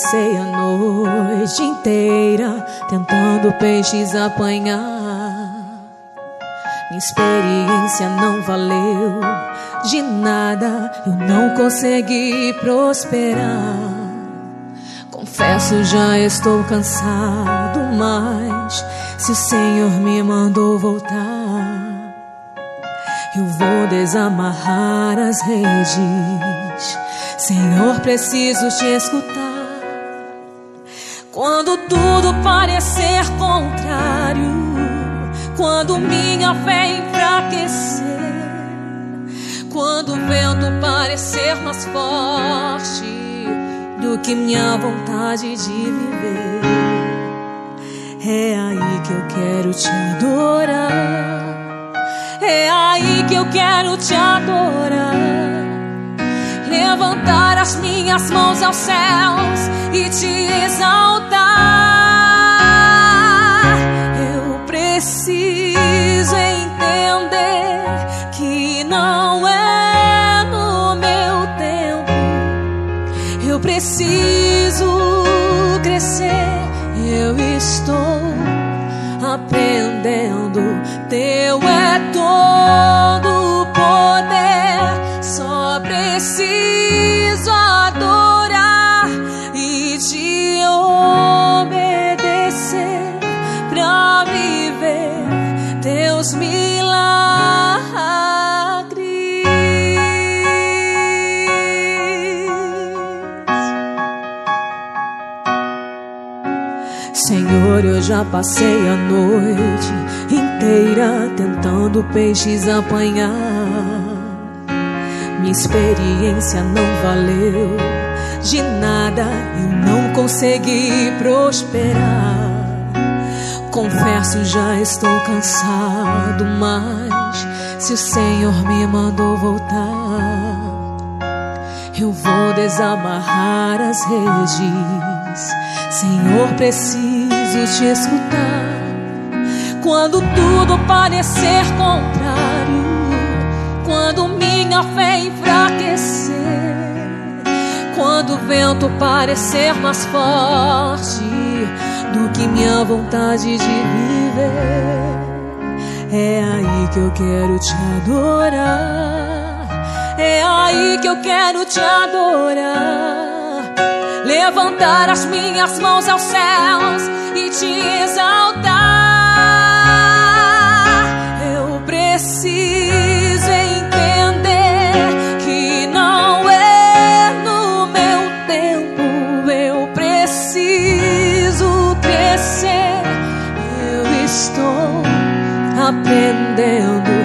Passei a noite inteira tentando peixes apanhar. Minha experiência não valeu de nada, eu não consegui prosperar. Confesso, já estou cansado, mas se o Senhor me mandou voltar, eu vou desamarrar as redes Senhor, preciso te escutar. Quando tudo parecer contrário, quando minha fé enfraquecer, quando o vento parecer mais forte do que minha vontade de viver, é aí que eu quero te adorar. É aí que eu quero te adorar levantar as minhas mãos aos céus e te exaltar. Eu preciso entender que não é no meu tempo. Eu preciso crescer. Eu estou aprendendo. Senhor, eu já passei a noite inteira tentando peixes apanhar. Minha experiência não valeu de nada, eu não consegui prosperar. Confesso, já estou cansado, mas se o Senhor me mandou voltar, eu vou desamarrar as redes. Senhor, preciso preciso te escutar. Quando tudo parecer contrário, quando minha fé enfraquecer, quando o vento parecer mais forte do que minha vontade de viver, é aí que eu quero te adorar. É aí que eu quero te adorar levantar as minhas mãos aos céus e te exaltar. Eu preciso entender que não é no meu tempo. Eu preciso crescer. Eu estou aprendendo.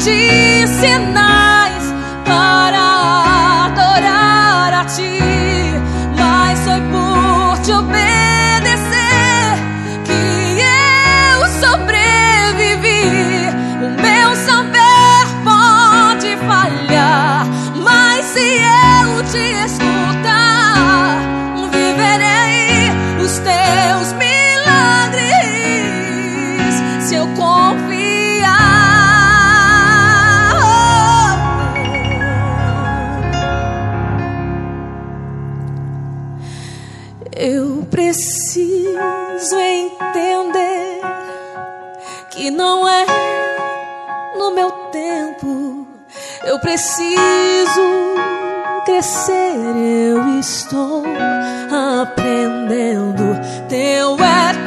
De sinais para adorar a ti, mas foi por te obedecer eu preciso entender que não é no meu tempo. Eu preciso crescer, eu estou aprendendo. Teu é